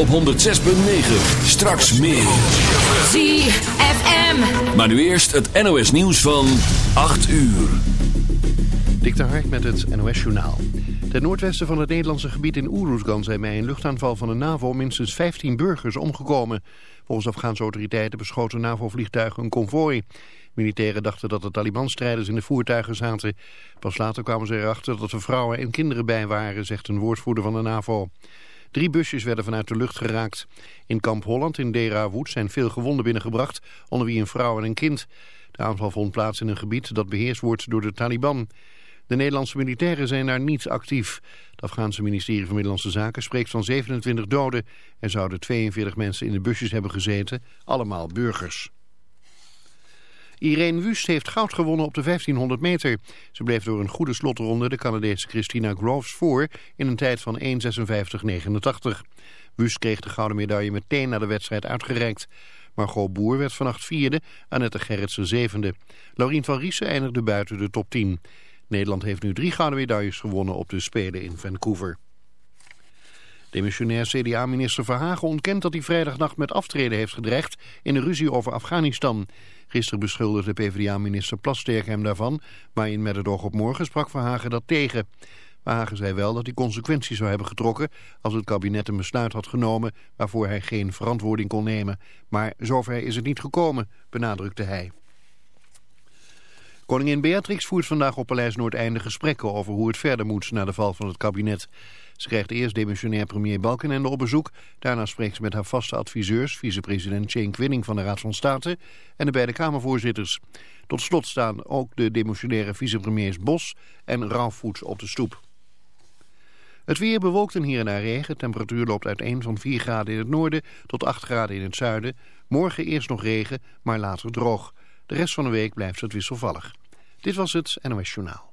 op 106.9. Straks meer. ZFM. Maar nu eerst het NOS nieuws van 8 uur. Dik de Hark met het NOS journaal. Ten noordwesten van het Nederlandse gebied in Oeroesgan zijn bij een luchtaanval van de NAVO minstens 15 burgers omgekomen. Volgens Afghaanse autoriteiten beschoten NAVO-vliegtuigen een konvooi. Militairen dachten dat de Taliban-strijders in de voertuigen zaten. Pas later kwamen ze erachter dat er vrouwen en kinderen bij waren, zegt een woordvoerder van de NAVO. Drie busjes werden vanuit de lucht geraakt. In kamp Holland in Dera Wood zijn veel gewonden binnengebracht, onder wie een vrouw en een kind. De aanval vond plaats in een gebied dat beheerst wordt door de Taliban. De Nederlandse militairen zijn daar niet actief. Het Afghaanse ministerie van Middellandse Zaken spreekt van 27 doden. Er zouden 42 mensen in de busjes hebben gezeten, allemaal burgers. Irene Wust heeft goud gewonnen op de 1500 meter. Ze bleef door een goede slotronde de Canadese Christina Groves voor in een tijd van 1.56.89. Wust kreeg de gouden medaille meteen na de wedstrijd uitgereikt. Margot Boer werd vannacht vierde, Annette Gerritsen zevende. Laurien van Riesen eindigde buiten de top 10. Nederland heeft nu drie gouden medailles gewonnen op de Spelen in Vancouver. Demissionair CDA-minister Verhagen ontkent dat hij vrijdagnacht met aftreden heeft gedreigd in de ruzie over Afghanistan. Gisteren beschuldigde PvdA-minister Plasterk hem daarvan, maar in Met het oog op morgen sprak Verhagen dat tegen. Verhagen zei wel dat hij consequenties zou hebben getrokken als het kabinet een besluit had genomen waarvoor hij geen verantwoording kon nemen. Maar zover is het niet gekomen, benadrukte hij. Koningin Beatrix voert vandaag op Paleis Noordeinde gesprekken over hoe het verder moet na de val van het kabinet. Ze krijgt eerst demissionair premier Balkenende op bezoek. Daarna spreekt ze met haar vaste adviseurs, vicepresident Jane Quinning van de Raad van State en de beide Kamervoorzitters. Tot slot staan ook de demissionaire vicepremiers Bos en Rauwvoets op de stoep. Het weer bewolkt en hier en daar regen. Temperatuur loopt uiteen van 4 graden in het noorden tot 8 graden in het zuiden. Morgen eerst nog regen, maar later droog. De rest van de week blijft het wisselvallig. Dit was het NOS Journaal.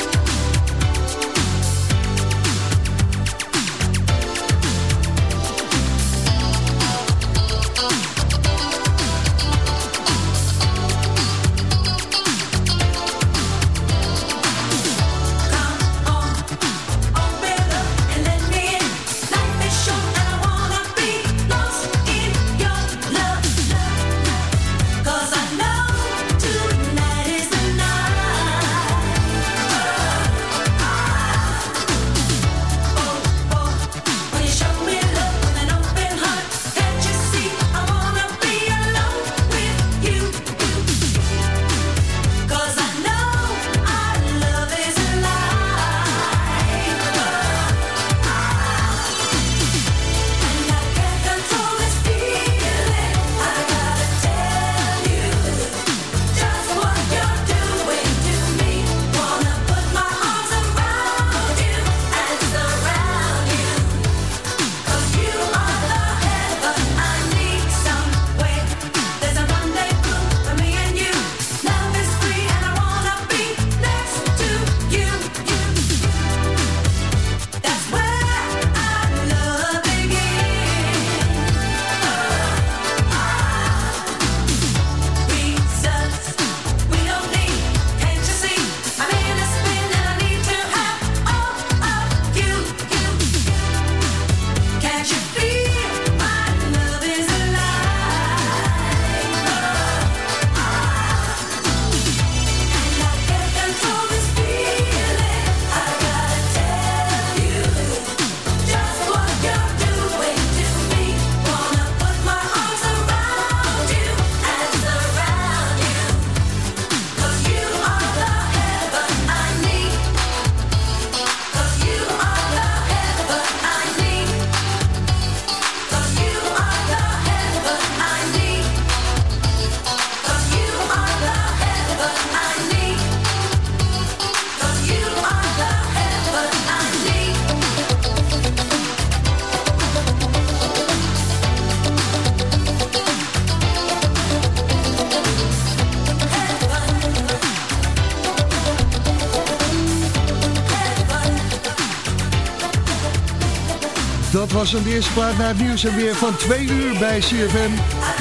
Was een eerste plaat naar het nieuws en weer van twee uur bij CFM.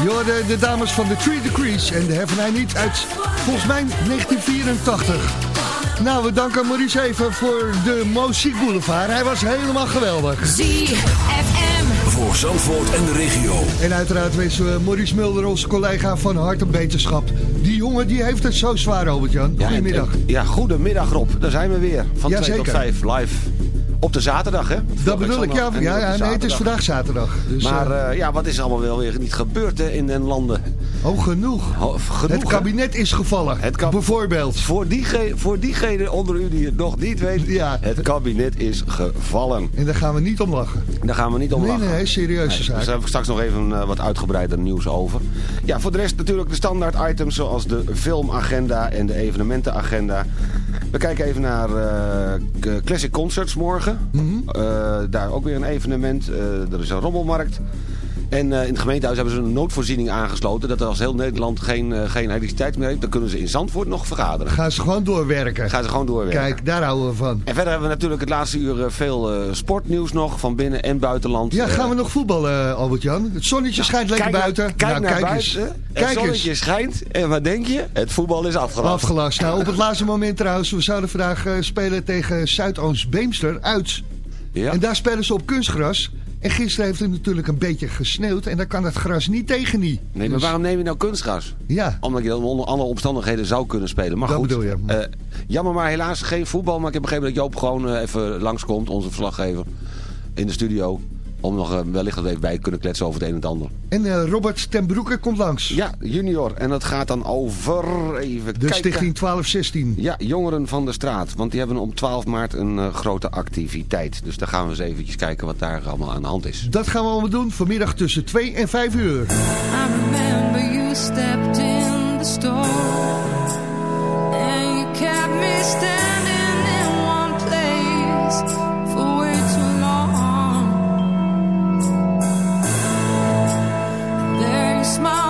Je de dames van de Three Degrees en de Heaven I Need uit volgens mij 1984. Nou, we danken Maurice even voor de Muziek Boulevard. Hij was helemaal geweldig. ZFM. Voor Zandvoort en de regio. En uiteraard wensen we Maurice Mulder, onze collega van Hart en Beterschap. Die jongen die heeft het zo zwaar, Robert-Jan. Goedemiddag. en- ja, goedemiddag Rob. Daar zijn we weer. Van 2 tot Jazeker. 5 live. Op de zaterdag, hè? Dat bedoel ik, ja. Ja, ja nee, het is vandaag zaterdag. Dus, Maar eh, eh, ja, wat is allemaal wel weer niet gebeurd hè, in den landen? oh, genoeg. Ho- genoeg, het hè? kabinet is gevallen. Het kab- Bijvoorbeeld. Voor, diege, voor diegene onder u die het nog niet weet, Ja. het kabinet is gevallen. En daar gaan we niet om lachen. Daar gaan we niet om Nee, lachen. nee, nee, serieuze Nee, zaak. Dus daar hebben we straks nog even eh, wat uitgebreider nieuws over. Ja, voor de rest natuurlijk de standaard items zoals de filmagenda en de evenementenagenda. We kijken even naar eh, Classic Concerts morgen. Mhm. Eh, daar ook weer een evenement. Eh, er is een rommelmarkt. En eh, in het gemeentehuis hebben ze een noodvoorziening aangesloten... dat als heel Nederland geen, eh, geen elektriciteit meer heeft... dan kunnen ze in Zandvoort nog vergaderen. Gaan ze gewoon doorwerken. Gaan ze gewoon doorwerken. Kijk, daar houden we van. En verder hebben we natuurlijk het laatste uur eh, veel sportnieuws nog... van binnen- en buitenland. Ja, gaan we nog voetballen, Albert-Jan? Het zonnetje schijnt lekker Kijk buiten. Kijk nou, naar kijk buiten. eens. Het Kijk zonnetje eens. schijnt. En wat denk je? Het voetbal is afgelast. Afgelast. Nou, op het laatste moment trouwens. We zouden vandaag spelen tegen Zuidoost-Beemster uit. Ja. En daar spelen ze op kunstgras. En gisteren heeft het natuurlijk een beetje gesneeuwd. En daar kan het gras niet tegen niet. Nee, maar Dus, waarom neem je nou kunstgras? Ja, Omdat je dan onder andere omstandigheden zou kunnen spelen. Maar Dat goed, bedoel je. eh, jammer maar helaas geen voetbal. Maar ik heb begrepen dat Joop gewoon eh, even langskomt, onze verslaggever, in de studio om nog eh, wellicht dat week even bij kunnen kletsen over het een en het ander. En uh, Robert ten Broeke komt langs. Ja, junior. En dat gaat dan over... Even de kijken. stichting 16. Ja, jongeren van de straat. Want die hebben om 12 maart een uh, grote activiteit. Dus daar gaan we eens eventjes kijken wat daar allemaal aan de hand is. Dat gaan we allemaal doen vanmiddag tussen 2 en 5 uur. I remember you stepped in the store. And you kept me standing in one place. smile.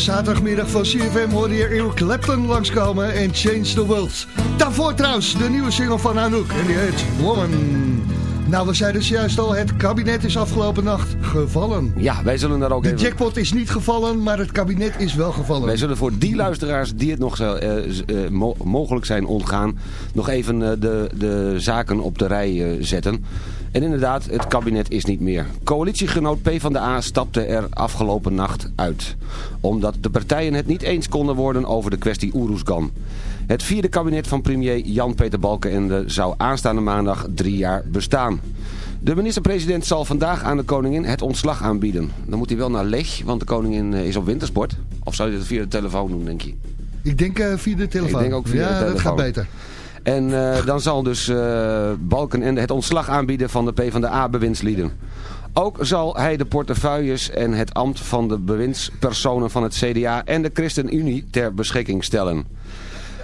Zaterdagmiddag van CFM hoorde je Eric Clapton langskomen en Change the World. Daarvoor trouwens de nieuwe single van Anouk en die heet Woman. Nou, we zeiden juist al, het kabinet is afgelopen nacht gevallen. Ja, wij zullen daar ook De even... jackpot is niet gevallen, maar het kabinet is wel gevallen. Wij zullen voor die luisteraars die het nog zo, eh, eh, mo- mogelijk zijn ontgaan... nog even eh, de, de zaken op de rij zetten. En inderdaad, het kabinet is niet meer. Coalitiegenoot PvdA stapte er afgelopen nacht uit. Omdat de partijen het niet eens konden worden over de kwestie Oeroesgan. Het vierde kabinet van premier Jan-Peter Balkenende zou aanstaande maandag drie jaar bestaan. De minister-president zal vandaag aan de koningin het ontslag aanbieden. Dan moet hij wel naar Leg, want de koningin eh, is op wintersport. Of zou je dat via de telefoon doen, denk je? Ik denk eh, via de telefoon. Ik denk ook via ja, de dat gaat beter. En eh, dan zal dus eh Balkenende het ontslag aanbieden van de PvdA-bewindslieden. Ook zal hij de portefeuilles en het ambt van de bewindspersonen van het CDA en de ChristenUnie ter beschikking stellen.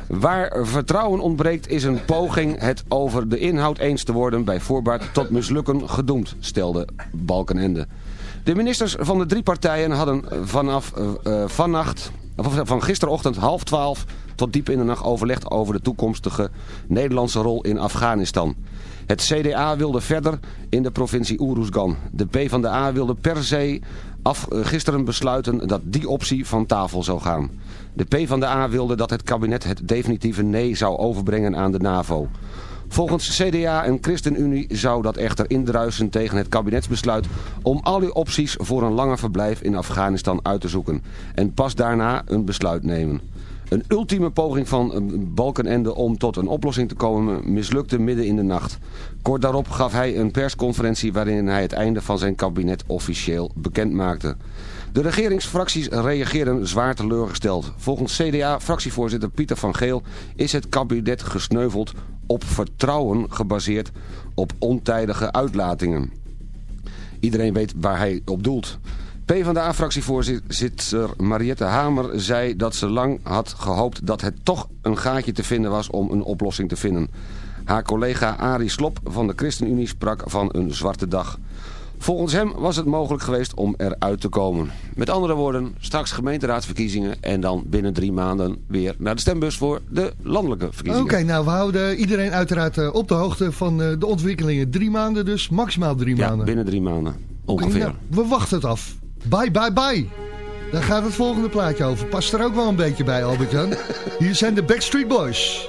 Waar vertrouwen ontbreekt is een poging het over de inhoud eens te worden bij voorbaat tot mislukken gedoemd, stelde Balkenende. De ministers van de drie partijen hadden vanaf eh, vannacht, van gisterochtend half twaalf tot diep in de nacht overlegd over de toekomstige Nederlandse rol in Afghanistan. Het CDA wilde verder in de provincie Oeroesgan. De PvdA wilde per se eh, gisteren besluiten dat die optie van tafel zou gaan. De PvdA wilde dat het kabinet het definitieve nee zou overbrengen aan de NAVO. Volgens CDA en ChristenUnie zou dat echter indruisen tegen het kabinetsbesluit om al die opties voor een langer verblijf in Afghanistan uit te zoeken. En pas daarna een besluit nemen. Een ultieme poging van eh, Balkenende om tot een oplossing te komen mislukte midden in de nacht. Kort daarop gaf hij een persconferentie waarin hij het einde van zijn kabinet officieel bekend maakte. De regeringsfracties reageerden zwaar teleurgesteld. Volgens CDA-fractievoorzitter Pieter van Geel is het kabinet gesneuveld op vertrouwen gebaseerd op ontijdige uitlatingen. Iedereen weet waar hij op doelt. PvdA-fractievoorzitter Mariette Hamer zei dat ze lang had gehoopt dat het toch een gaatje te vinden was om een oplossing te vinden. Haar collega Arie Slop van de ChristenUnie sprak van een zwarte dag. Volgens hem was het mogelijk geweest om eruit te komen. Met andere woorden, straks gemeenteraadsverkiezingen en dan binnen drie maanden weer naar de stembus voor de landelijke Oké, verkiezingen. nou we houden iedereen uiteraard eh, op de hoogte van eh, de ontwikkelingen. Drie maanden dus, maximaal drie Ja, maanden. binnen drie maanden. Ongeveer. Nou, we wachten het af. Bye, bye, bye. Daar gaat het volgende plaatje over. Past er ook wel een beetje bij, Albert-Jan. Hier zijn de Backstreet Boys.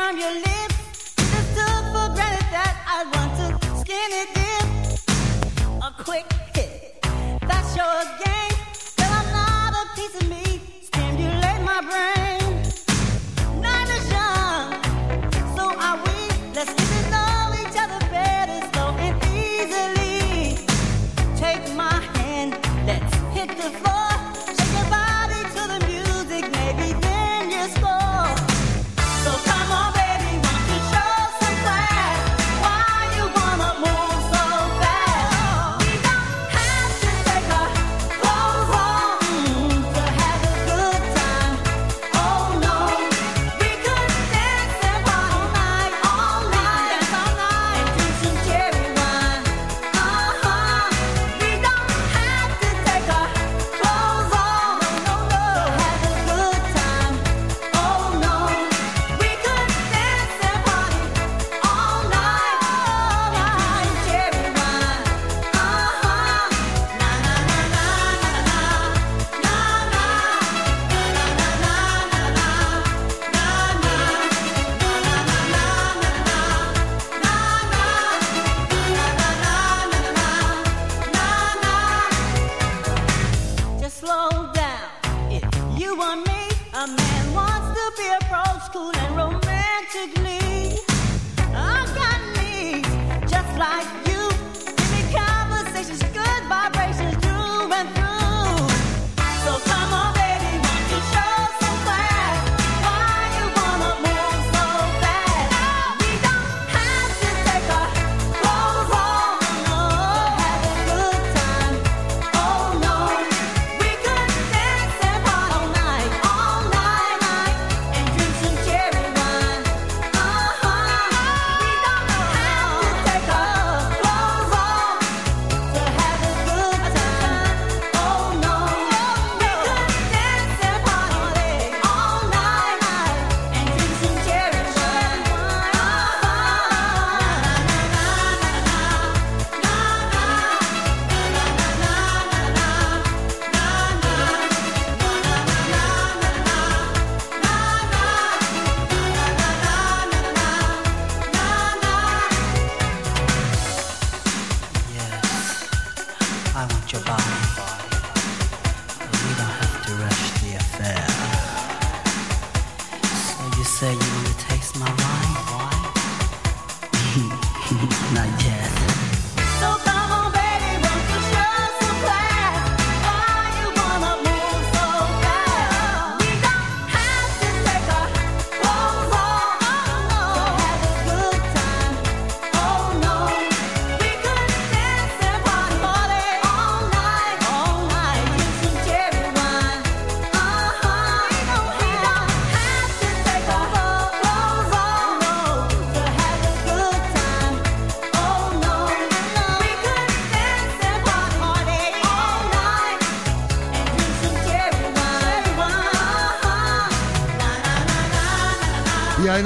from your lips. Just took for granted that I want to skinny dip. A quick hit. That's your game. Girl, I'm not a piece of meat. Stimulate my brain.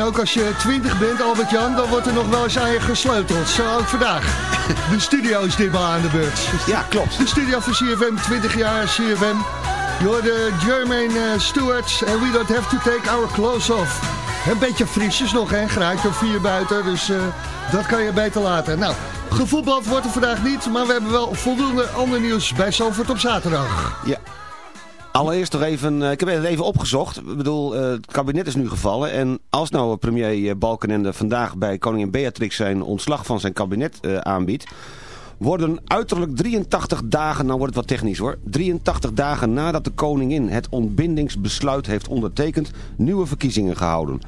Ook als je 20 bent, Albert-Jan, dan wordt er nog wel eens aan je gesleuteld. Zo ook vandaag. De studio is ditmaal aan de beurt. Ja, klopt. De studio van CFM, 20 jaar CFM. Je hoorde Jermaine eh, Stewart en we don't have to take our clothes off. Een beetje frisjes nog, hè? Graadje of vier buiten, dus eh, dat kan je beter laten. Nou, gevoetbald wordt er vandaag niet, maar we hebben wel voldoende ander nieuws bij Zalvoort op zaterdag. Ja. Allereerst nog even, eh, ik heb het even opgezocht. Ik bedoel, eh, het kabinet is nu gevallen. En als nou premier eh, Balkenende vandaag bij koningin Beatrix zijn ontslag van zijn kabinet aanbiedt... worden uiterlijk 83 dagen, nou wordt het wat technisch hoor, 83 dagen nadat de koningin het ontbindingsbesluit heeft ondertekend, nieuwe verkiezingen gehouden.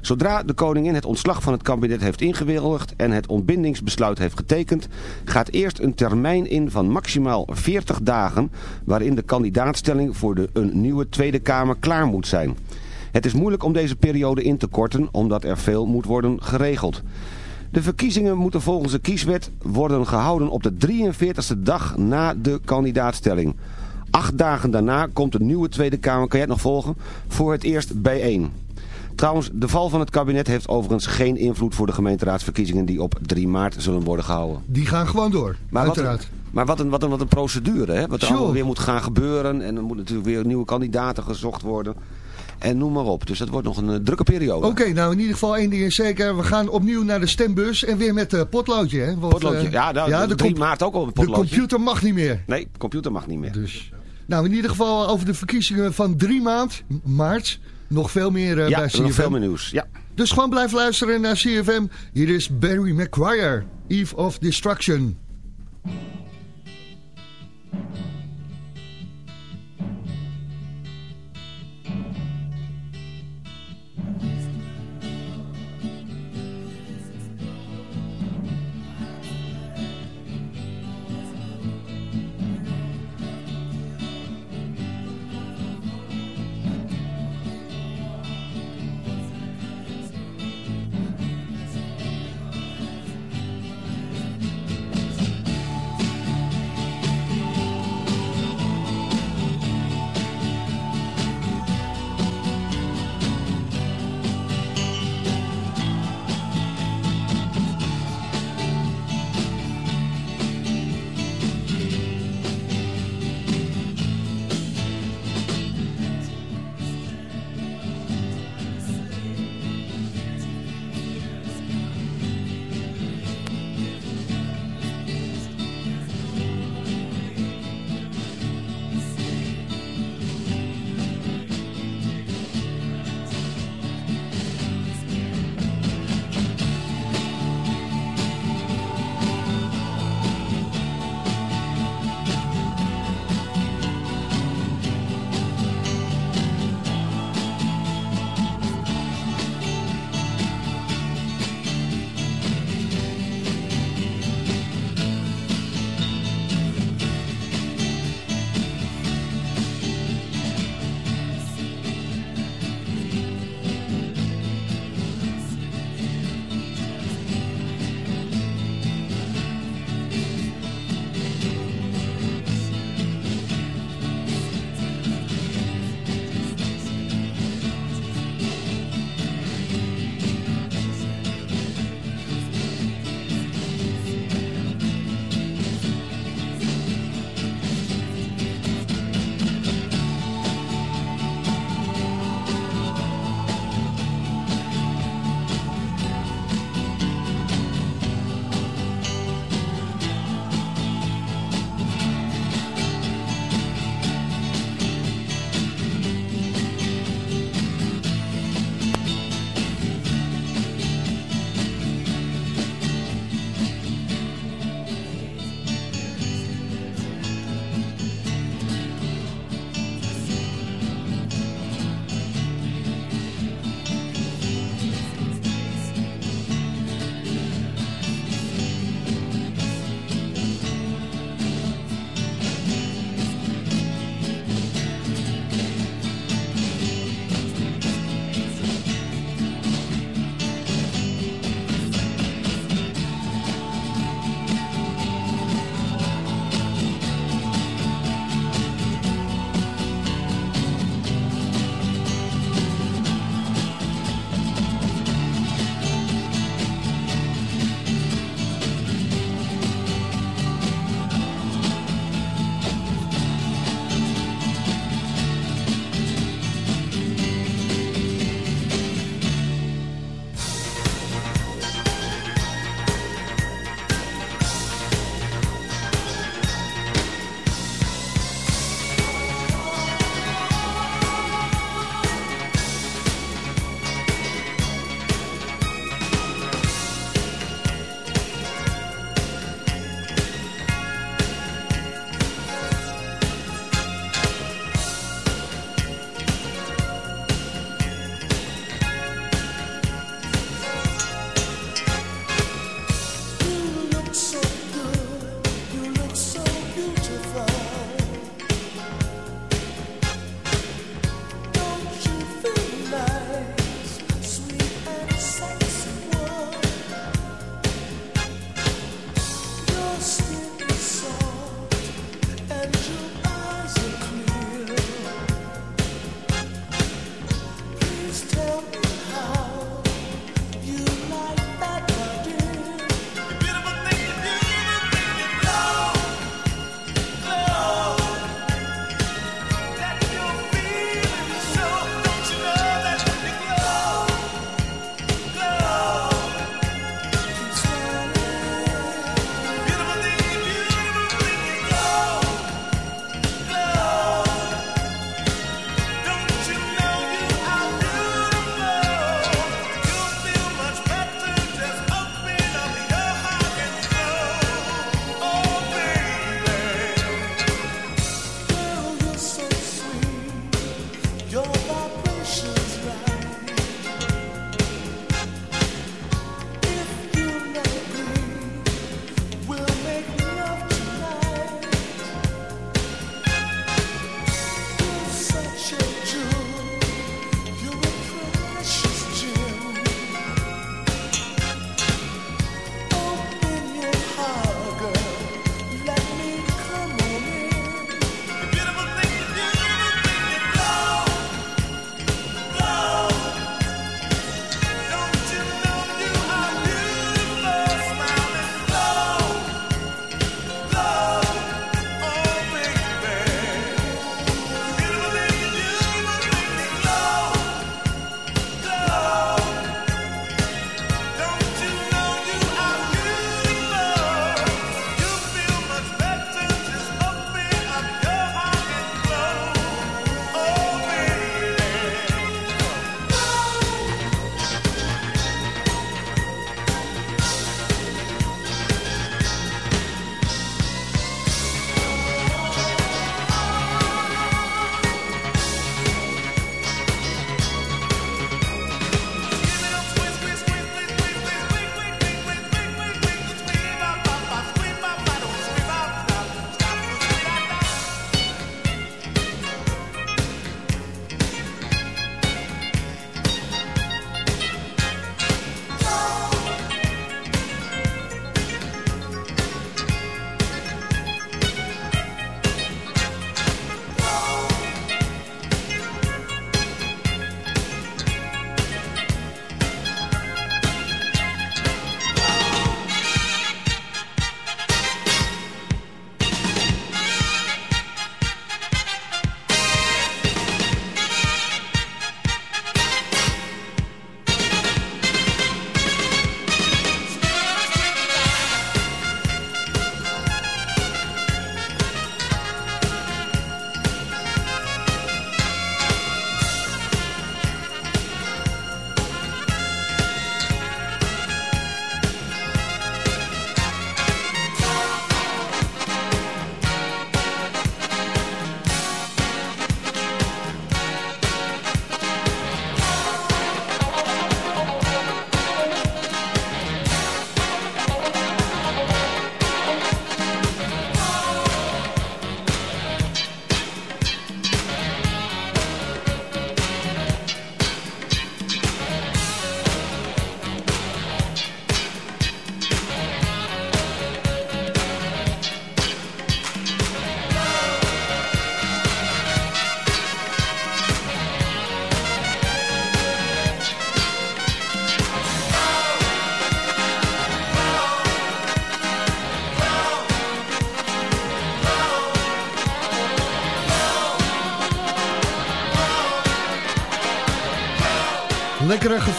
Zodra de koningin het ontslag van het kabinet heeft ingewilligd en het ontbindingsbesluit heeft getekend, gaat eerst een termijn in van maximaal 40 dagen waarin de kandidaatstelling voor de, een nieuwe Tweede Kamer klaar moet zijn. Het is moeilijk om deze periode in te korten omdat er veel moet worden geregeld. De verkiezingen moeten volgens de kieswet worden gehouden op de 43e dag na de kandidaatstelling. Acht dagen daarna komt de nieuwe Tweede Kamer, kan jij het nog volgen, voor het eerst bijeen. Trouwens, de val van het kabinet heeft overigens geen invloed voor de gemeenteraadsverkiezingen die op 3 maart zullen worden gehouden. Die gaan gewoon door, Maar wat, uiteraard. maar wat een, wat, een, wat een procedure, hè? Wat er Sure. allemaal weer moet gaan gebeuren. En er moeten natuurlijk weer nieuwe kandidaten gezocht worden. En noem maar op. Dus dat wordt nog een eh, drukke periode. Oké, nou in ieder geval één ding is zeker. We gaan opnieuw naar de stembus en weer met uh, potloodje. Hè? Want, Potloodje. eh, Ja, nou, de, 3 com- maart ook al een de potloodje. computer mag niet meer. Nee, de computer mag niet meer. Dus. Nou, in ieder geval over de verkiezingen van 3 maand, maart. Nog veel meer eh, ja, bij is nog CFM. veel meer nieuws. Ja. Dus gewoon blijf luisteren naar CFM. Hier is Barry McGuire, Eve of Destruction. crucified.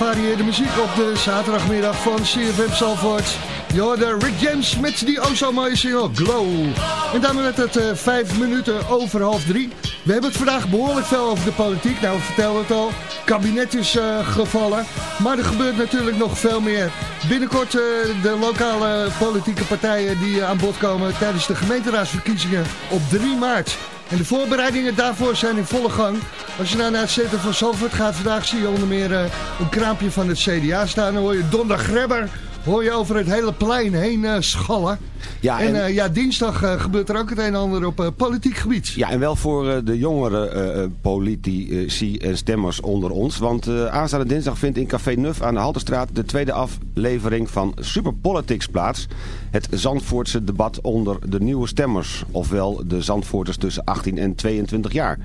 Gevarieerde muziek op de zaterdagmiddag van CFM Zalvoort. Je hoorde Rick James met die oh zo single Glow. En daarmee werd het eh, vijf minuten over half drie. We hebben het vandaag behoorlijk veel over de politiek. Nou, we vertelden het al. Kabinet is eh, gevallen. Maar er gebeurt natuurlijk nog veel meer. Binnenkort eh, de lokale politieke partijen die aan bod komen tijdens de gemeenteraadsverkiezingen op 3 maart. En de voorbereidingen daarvoor zijn in volle gang. Als je nou naar het centrum van Zalvoort gaat vandaag zie je onder meer eh, een kraampje van het CDA staan. Dan hoor je Don de Grebber hoor je over het hele plein heen eh, schallen. Ja, en en- eh, ja, dinsdag gebeurt er ook het een en ander op politiek gebied. Ja, en wel voor de jongere politici en stemmers onder ons. Want aanstaande dinsdag vindt in Café Nuf aan de Halterstraat... de tweede aflevering van Super Politics plaats. Het Zandvoortse debat onder de nieuwe stemmers. Ofwel de Zandvoorters tussen 18 en 22 jaar.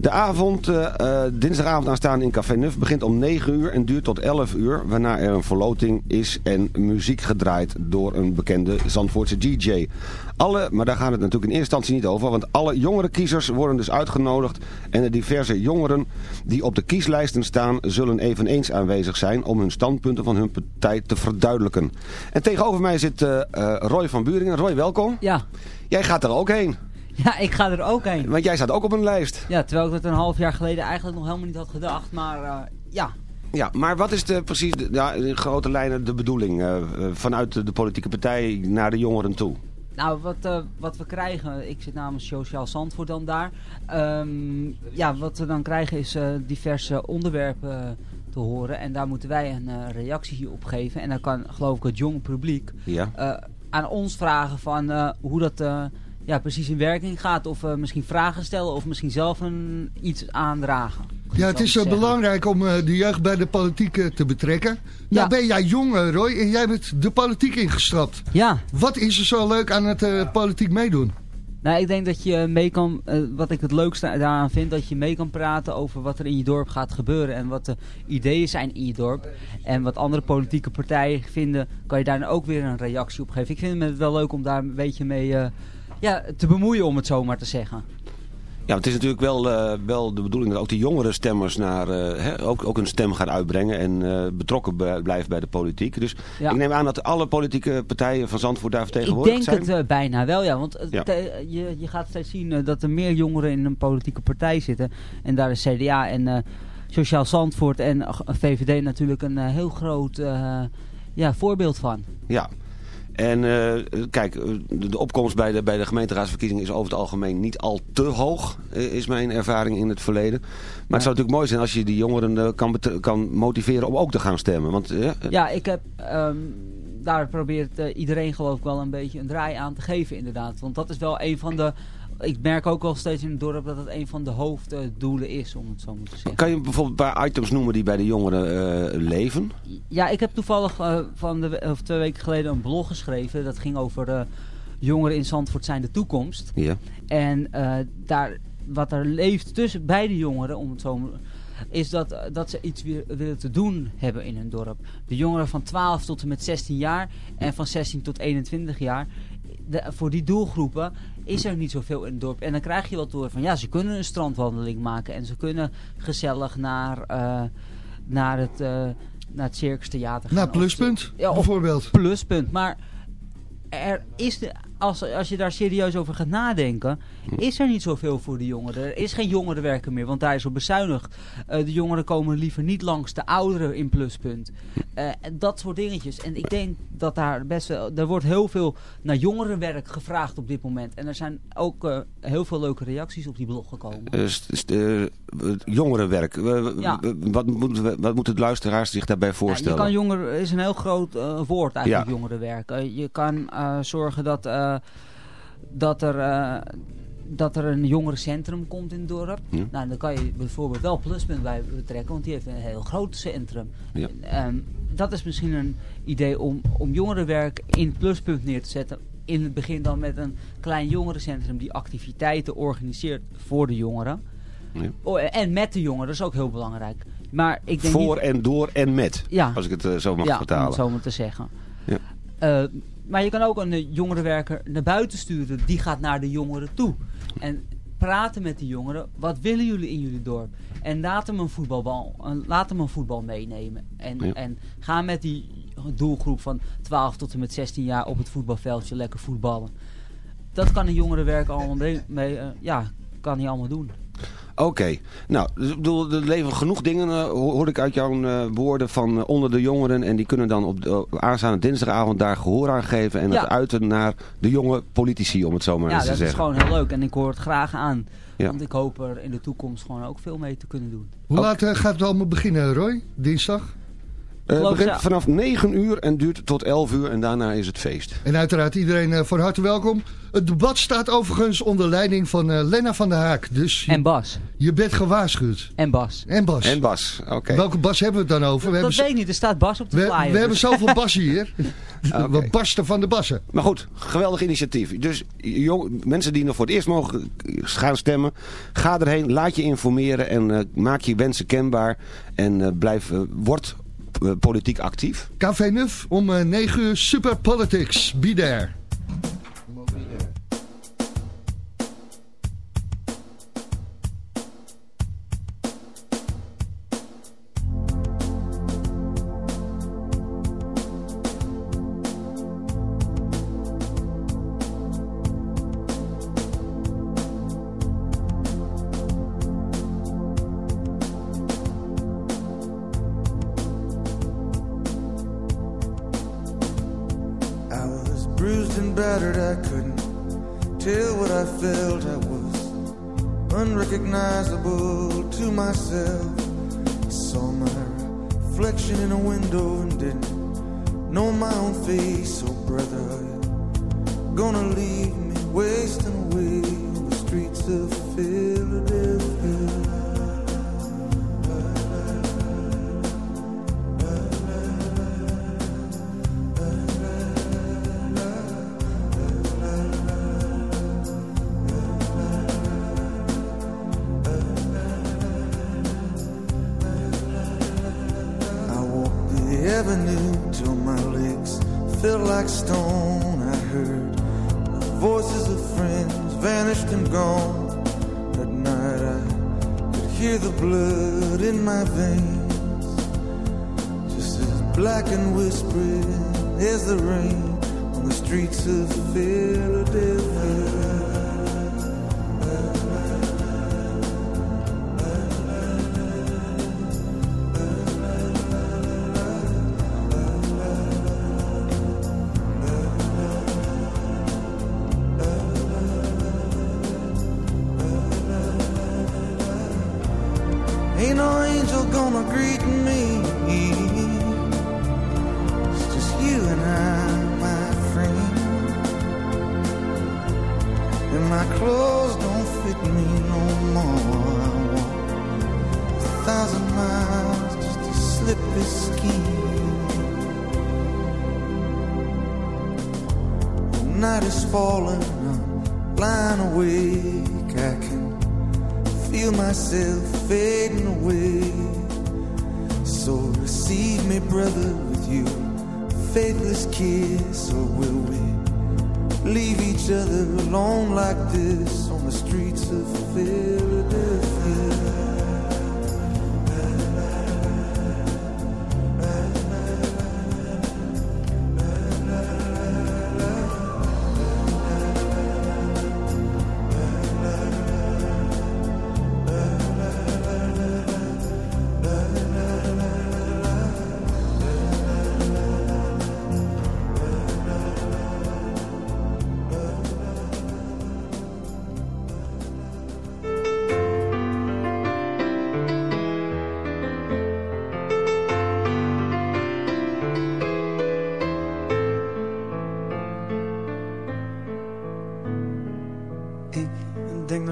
De avond, eh, dinsdagavond aanstaan in Café Nuf begint om 9 uur en duurt tot 11 uur. Waarna er een verloting is en muziek gedraaid door een bekende Zandvoortse DJ. Alle, maar daar gaat het natuurlijk in eerste instantie niet over. Want alle jongere kiezers worden dus uitgenodigd. En de diverse jongeren die op de kieslijsten staan zullen eveneens aanwezig zijn. Om hun standpunten van hun partij te verduidelijken. En tegenover mij zit eh, Roy van Buringen. Roy, welkom. Ja. Jij gaat er ook heen. Ja, ik ga er ook heen. Want jij staat ook op een lijst. Ja, terwijl ik dat een half jaar geleden eigenlijk nog helemaal niet had gedacht. Maar eh, ja, Ja, maar wat is de, precies de, ja, in grote lijnen de bedoeling eh, vanuit de, de politieke partij naar de jongeren toe? nou wat, eh, wat we krijgen, ik zit namens Sociaal Zandvoort dan daar. Ehm, ja, wat we dan krijgen is diverse onderwerpen te horen. En daar moeten wij een reactie op geven. En dan kan geloof ik het jonge publiek Ja. aan ons vragen van hoe dat ja, precies in werking gaat. Of eh, misschien vragen stellen of misschien zelf een, iets aandragen. Ja, het Zo is te eh, belangrijk om eh, de jeugd bij de politiek te betrekken. Nou Ja. ben jij jong, Roy, en jij bent de politiek ingestapt. Ja. Wat is er zo leuk aan het politiek meedoen? Nou, ik denk dat je mee kan, wat ik het leukste daaraan vind, dat je mee kan praten over wat er in je dorp gaat gebeuren. En wat de ideeën zijn in je dorp. En wat andere politieke partijen vinden, kan je daar dan ook weer een reactie op geven. Ik vind het wel leuk om daar een beetje mee ja, te bemoeien, om het zo maar te zeggen. Ja, het is natuurlijk wel, eh, wel de bedoeling dat ook de jongere stemmers naar, eh, hè, ook, ook een stem gaan uitbrengen en eh, betrokken be- blijven bij de politiek. Dus Ja. ik neem aan dat alle politieke partijen van Zandvoort daar Ik vertegenwoordigd denk zijn. het eh, bijna wel, ja. Want Ja. te- je, je gaat steeds zien dat er meer jongeren in een politieke partij zitten. En daar is CDA en Sociaal Zandvoort en VVD natuurlijk een heel groot ja, voorbeeld van. Ja. En eh, kijk, eh, de, opkomst bij de, bij de gemeenteraadsverkiezingen is over het algemeen niet al te hoog, eh, is mijn ervaring in het verleden. Maar het zou natuurlijk mooi zijn als je die jongeren kan, kan motiveren om ook te gaan stemmen. Want Ja, ik heb ehm, daar probeert iedereen geloof ik wel een beetje een draai aan te geven inderdaad. Want dat is wel een van de... Ik merk ook wel steeds in het dorp dat het een van de hoofddoelen is, om het zo maar te zeggen. kan je bijvoorbeeld een paar items noemen die bij de jongeren eh, leven? Ja, ik heb toevallig eh, van de, of twee weken geleden een blog geschreven. Dat ging over eh, jongeren in Zandvoort zijn de toekomst. Ja. En daar, wat er leeft tussen beide jongeren, om het zo maar- is dat, dat ze iets weer willen te doen hebben in hun dorp. De jongeren van 12 tot en met 16 jaar en van 16 tot 21 jaar. De, voor die doelgroepen is er niet zoveel in het dorp. En dan krijg je wat door van ja, ze kunnen een strandwandeling maken. En ze kunnen gezellig naar, eh, naar, het, eh, naar het Circus Theater gaan. Of pluspunt, ja, of bijvoorbeeld. Pluspunt. Maar er is de, als, als je daar serieus over gaat nadenken, is er niet zoveel voor de jongeren. Er is geen jongerenwerker meer, want daar is op bezuinigd. Eh, de jongeren komen liever niet langs de ouderen in pluspunt. En dat soort dingetjes. En ik denk dat daar best wel... Er wordt heel veel naar jongerenwerk gevraagd op dit moment. En er zijn ook eh, heel veel leuke reacties op die blog gekomen. Jongerenwerk. Ja. wat, moeten we- wat moeten de luisteraars zich daarbij Ja, je voorstellen? kan jonger is een heel groot woord eigenlijk, Ja. jongerenwerk. Je kan zorgen dat, dat, er, eh, dat er een jongerencentrum komt in het dorp. Ja. Nou, dan kan je bijvoorbeeld wel Pluspunt bij betrekken, want die heeft een heel groot centrum. Ja. Ehm, dat is misschien een idee om, om jongerenwerk in Pluspunt neer te zetten. In het begin dan met een klein jongerencentrum die activiteiten organiseert voor de jongeren. Ja. Oh, en met de jongeren, dat is ook heel belangrijk. Maar ik denk Voor niet... en door en met. Ja. Als ik het eh, zo mag ja, vertalen. om het zo maar te zeggen. Ja. Maar je kan ook een eh, jongerenwerker naar buiten sturen. Die gaat naar de jongeren toe. En praten met die jongeren. Wat willen jullie in jullie dorp? En laat hem een voetbalbal, eh, laat hem een voetbal meenemen. En, Ja. en ga met die doelgroep van 12 tot en met 16 jaar op het voetbalveldje lekker voetballen. Dat kan een jongerenwerker allemaal mee, mee, eh, ja, kan hij allemaal doen. Oké. Nou, ik bedoel, er leven genoeg dingen, hoor ik uit jouw eh, woorden, van eh, onder de jongeren. En die kunnen dan op de op aanstaande dinsdagavond daar gehoor aan geven. En Ja. het uiten naar de jonge politici, om het zo maar ja, eens te dat is zeggen. gewoon heel leuk. En ik hoor het graag aan. Ja. Want ik hoop er in de toekomst gewoon ook veel mee te kunnen doen. Hoe laat gaat het allemaal beginnen, Roy? Dinsdag? Eh, Het Geloof begint vanaf 9 uur en duurt tot 11 uur en daarna is het feest. En uiteraard iedereen eh, van harte welkom. Het debat staat overigens onder leiding van eh Lena van der Haak. Dus je, En Bas. je bent gewaarschuwd. En Bas. En Bas. En Bas, oké. Welke Bas hebben we het dan over? We Dat weet ik niet, er staat Bas op de flyer. we hebben dus- zoveel bassen hier. Oké. We barsten van de bassen. Maar goed, geweldig initiatief. Dus jong, mensen die nog voor het eerst mogen gaan stemmen, ga erheen, laat je informeren en eh, maak je wensen kenbaar. En eh, blijf, word politiek actief. Café Nuf om eh, 9 uur Super Politics. Be there. story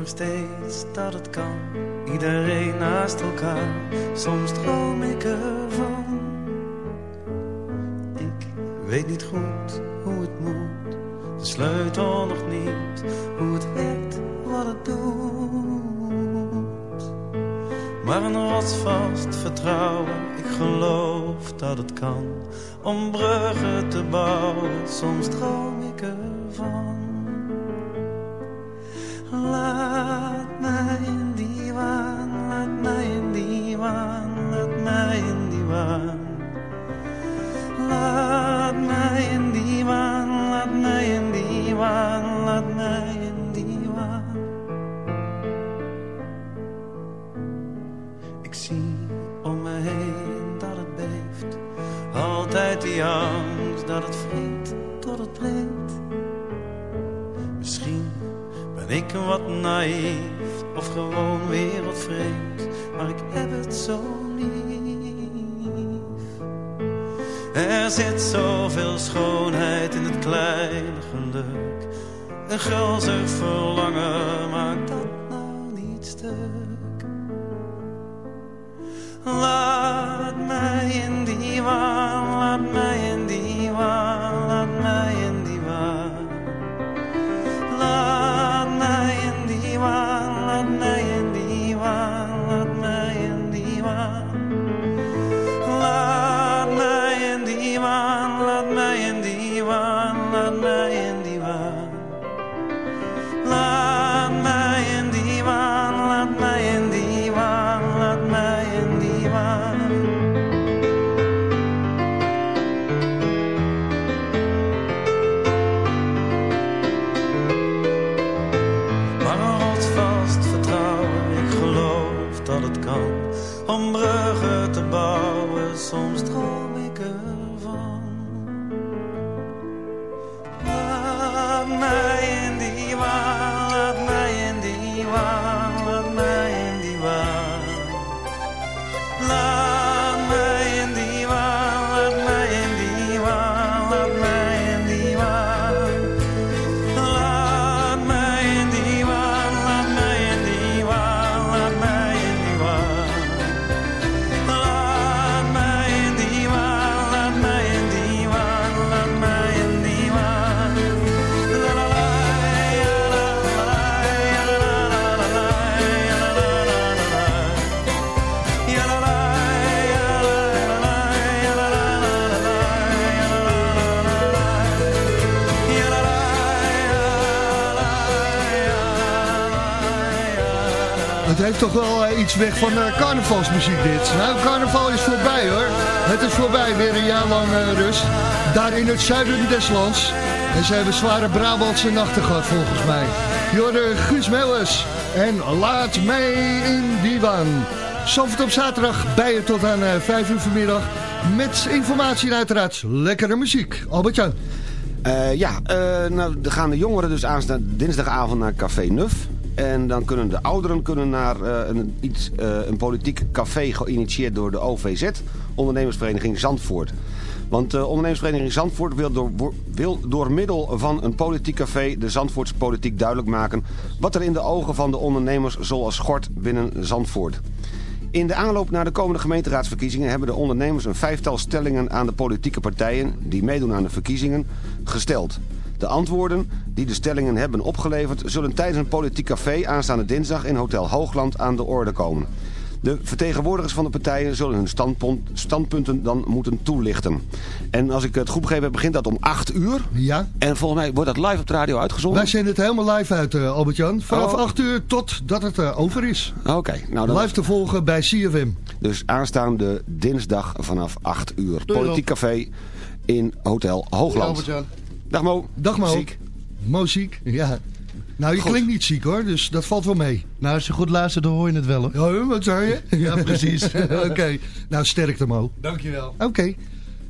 steeds dat het kan. Iedereen naast elkaar. Soms droom ik ervan. Weg van eh, carnavalsmuziek dit. Nou, carnaval is voorbij hoor. Het is voorbij, weer een jaar lang eh, rust. Daar in het zuiden des lands. En ze hebben zware Brabantse nachten gehad volgens mij. Jorde Guus Meeuwis en Laat mij in die waan. Zandvoort op zaterdag bij je tot aan eh 5 uur vanmiddag. Met informatie en uiteraard lekkere muziek. Albert-Jan. Ja, nou, dan gaan de jongeren dus aanstaan dinsdagavond naar Café Nuf. En dan kunnen de ouderen kunnen naar eh, een, iets, eh, een politiek café geïnitieerd door de OVZ, ondernemersvereniging Zandvoort. Want de ondernemersvereniging Zandvoort wil door, wil door middel van een politiek café de Zandvoortse politiek duidelijk maken wat er in de ogen van de ondernemers zoals schort binnen Zandvoort. In de aanloop naar de komende gemeenteraadsverkiezingen hebben de ondernemers een vijftal stellingen aan de politieke partijen die meedoen aan de verkiezingen gesteld. De antwoorden die de stellingen hebben opgeleverd zullen tijdens een politiek café aanstaande dinsdag in Hotel Hoogland aan de orde komen. De vertegenwoordigers van de partijen zullen hun standpunt, standpunten dan moeten toelichten. En als ik het goed begrepen heb, begint dat om 8 uur. Ja. En volgens mij wordt dat live op de radio uitgezonden. Wij zenden het helemaal live uit, eh, Albert-Jan. Vanaf Oh. 8 uur tot dat het eh, over is. Oké, nou dan Live te volgen bij CFM. Dus aanstaande dinsdag vanaf 8 uur. Politiek café in Hotel Hoogland. Dag Mo. Dag Mo. Ziek. Mo ziek, ja. Nou, je Goed. klinkt niet ziek hoor, dus dat valt wel mee. Nou, als je goed luistert, dan hoor je het wel hoor. Ja, wat zei je? Ja, precies. Oké, nou sterkte Mo. Dankjewel. Oké.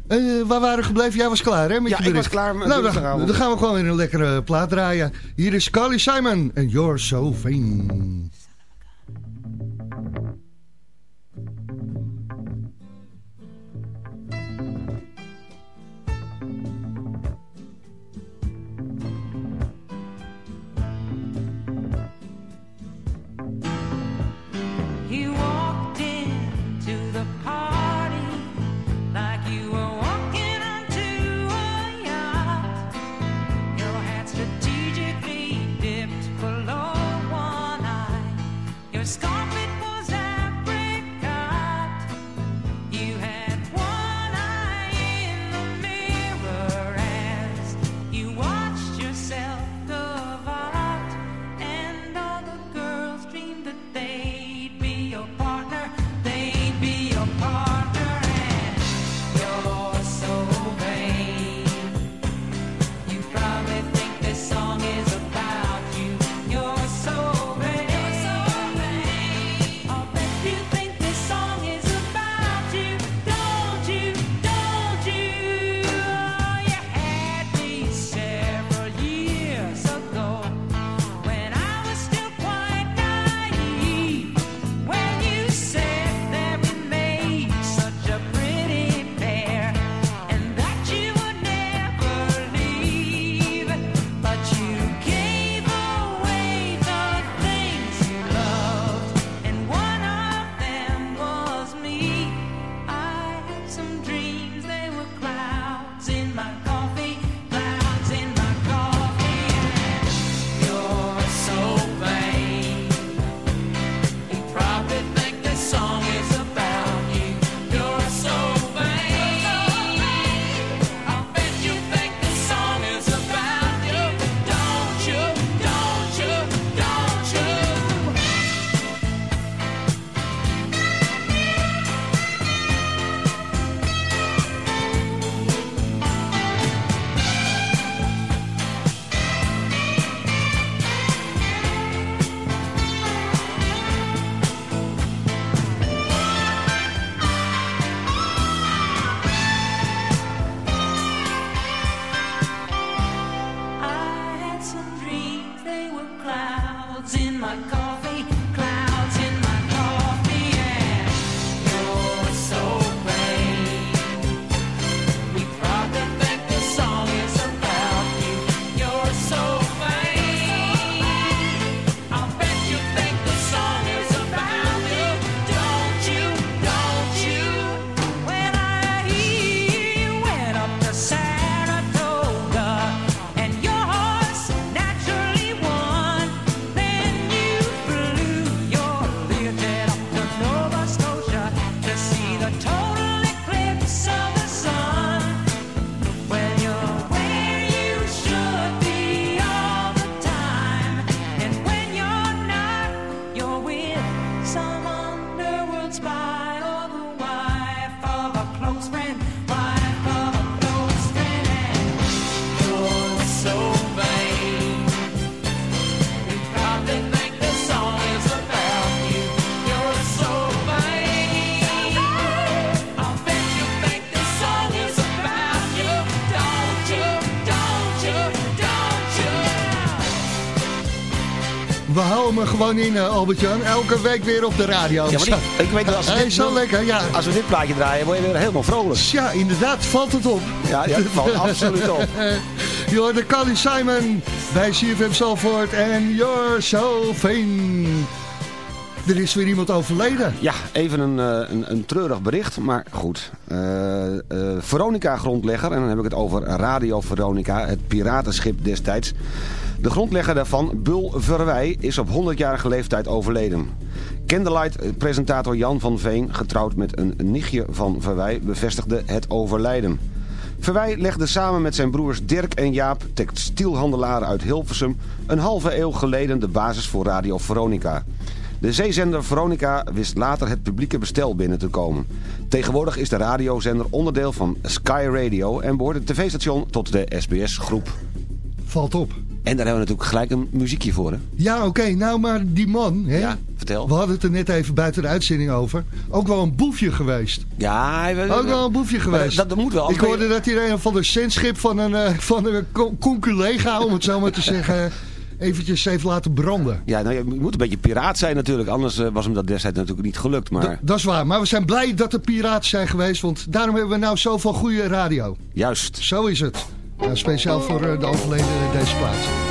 Eh, waar waren we gebleven? Jij was klaar hè? Met Ja, je ik was klaar met Nou, dan, dan gaan we gewoon weer een lekkere plaat draaien. Hier is Carly Simon en You're So Vain. Me gewoon in, eh, Albert-Jan. Elke week weer op de radio. Ja, maar die- ik weet wel, als we Hij dit is zo lekker, ja. Als we dit plaatje draaien, word je weer helemaal vrolijk. Ja, inderdaad, valt het op. Ja, ja, het valt absoluut op. Je hoorde Carly Simon bij CFM Salford en You're So Vain. Er is weer iemand overleden. Ja, even een, eh, een, een treurig bericht, maar goed. Eh, eh, Veronica-grondlegger, en dan heb ik het over Radio Veronica, het piratenschip destijds. De grondlegger daarvan, Bul Verwij, is op 100-jarige leeftijd overleden. Candlelight-presentator Jan van Veen, getrouwd met een nichtje van Verwij, bevestigde het overlijden. Verwij legde samen met zijn broers Dirk en Jaap, textielhandelaren uit Hilversum, een halve eeuw geleden de basis voor Radio Veronica. De zeezender Veronica wist later het publieke bestel binnen te komen. Tegenwoordig is de radiozender onderdeel van Sky Radio en behoort het tv-station tot de SBS-groep. Valt op. En daar hebben we natuurlijk gelijk een muziekje voor, hè? Ja, oké. nou, maar die man, hè? Ja, vertel. We hadden het er net even buiten de uitzending over. Ook wel een boefje geweest. Ja, hij- Ook wel een boefje geweest. Dat, dat moet wel. Ik hoorde dat hij een van de zendschip van een, eh, van een co- conculega, om het zo maar te zeggen, eventjes heeft laten branden. Ja, nou, je moet een beetje piraat zijn natuurlijk. Anders eh, was hem dat destijds natuurlijk niet gelukt. Maar Dat is waar, maar we zijn blij dat er piraten zijn geweest, want daarom hebben we nou zoveel goede radio. juist. Zo is het. Speciaal voor eh, de overleden in deze plaats.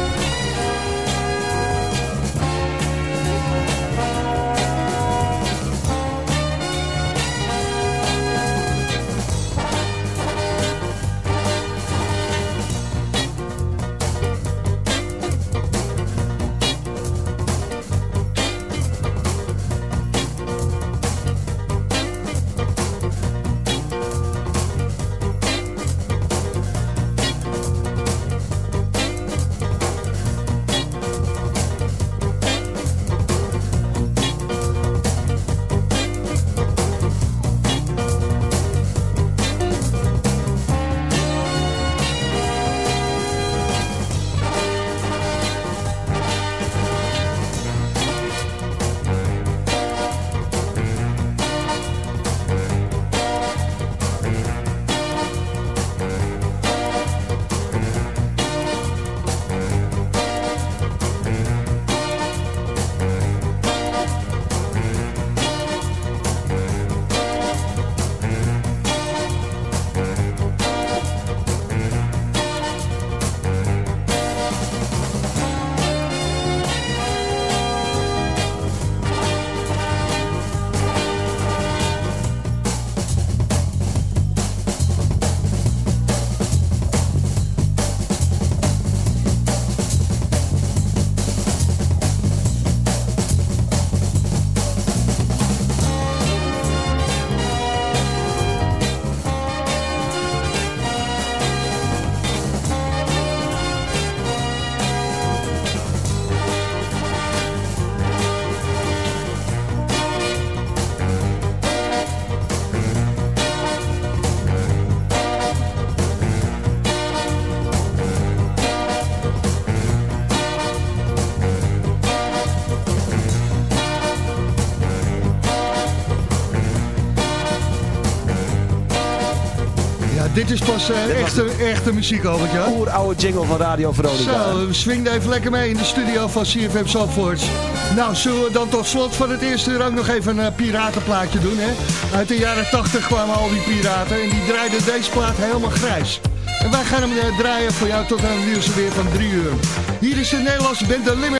Dit is pas eh, echte, echte muziek, Albert Jan. Oeroude jingle van Radio Veronica. Zo, we swingden even lekker mee in de studio van CFM Zandvoort. Nou, zullen we dan tot slot van het eerste uur ook nog even een eh, piratenplaatje doen, hè? Uit de jaren 80 kwamen al die piraten en die draaiden deze plaat helemaal grijs. En wij gaan hem eh, draaien voor jou tot aan het nieuws weer van drie uur. Hier is de Nederlandse band The Limit.